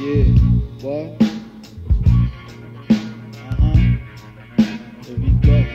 Yeah, what? Uh-huh. Here we go.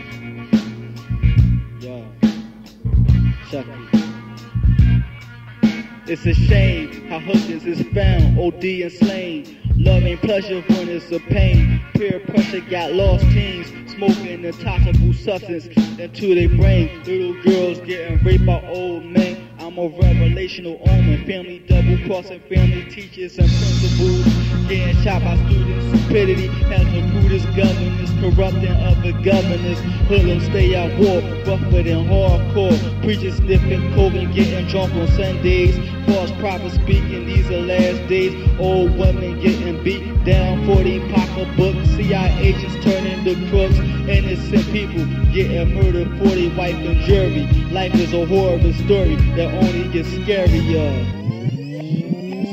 It's a shame how hookers is found, OD and slain. Love ain't pleasure when it's a pain. Peer pressure got lost teens, smoking intoxicable substance into their brain. Little girls getting raped by old men. I'm a revelational omen. Family double crossing family teachers and principals. Getting shot by students. Stupidity has the rudest governors, corrupting other governors. Hoodlums stay at war, rougher than hardcore. Preachers sniffing coke and getting drunk on Sundays. False prophets speaking, these are last days. Old women getting beat down for the pocketbook. CIA agents turning to crooks. Innocent people getting murdered for their wife and jury. Life is a horrible story that only gets scarier.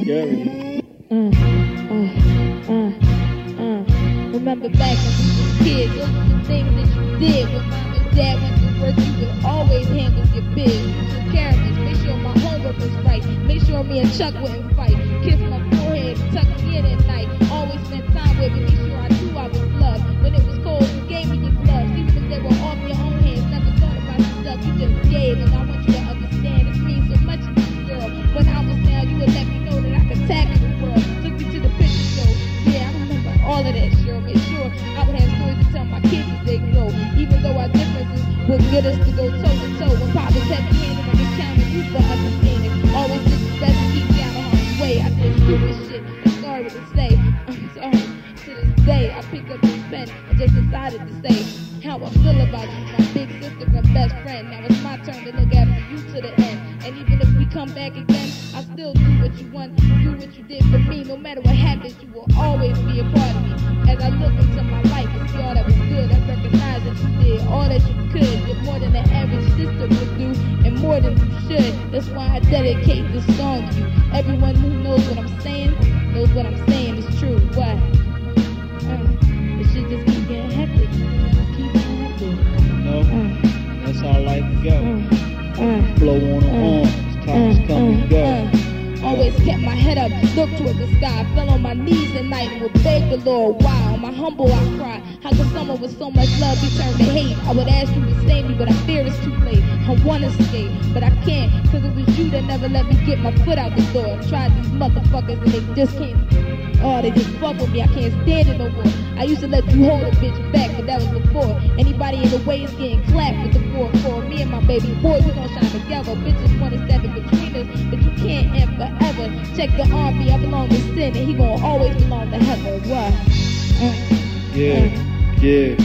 Scary. Mm. Remember back when we was kids, those were the things that you did. When mom and dad went to work, you would always handle your biz. Took care of me, make sure my homework was right. Make sure me and Chuck wouldn't fight. Kiss my forehead, tuck me in at night. Would get us to go toe to toe. When Papa's heavy handed on the counter, you for understanding. Always did your best to keep me out of harm's way. I did stupid shit. I'm sorry to say. I'm sorry. To this day, I pick up this pen and just decided to say how I feel about you, my big sister and best friend. Now it's my turn to look after you to the end. And even if we come back again, I still do what you want, do what you did for me. No matter what happens, you will always be a part of me. As I look into my life and see all that was good, I recognize that you did all that you more than the average sister would do, and more than you should. That's why I dedicate this song to you. Everyone who knows what I'm saying knows what I'm saying is true. What? Uh, it should just kept my head up, looked toward the sky, fell on my knees at night and would beg the Lord, why? On my humble I cry, how could someone with so much love be turned to hate? I would ask you to save me, but I fear it's too late. I wanna escape, but I can't, cause it was you that never let me get my foot out the door. Tried these motherfuckers and they just can't. Oh, they just fuck with me. I can't stand it no more. I used to let you hold a bitch back, but that was before. Anybody in the way is getting clapped with the 4-4. Me and my baby boy, we gon' shine together. Bitches wanna stand Check the army, I belong to sin, and he gon' always belong to heaven. What? Yeah, yeah,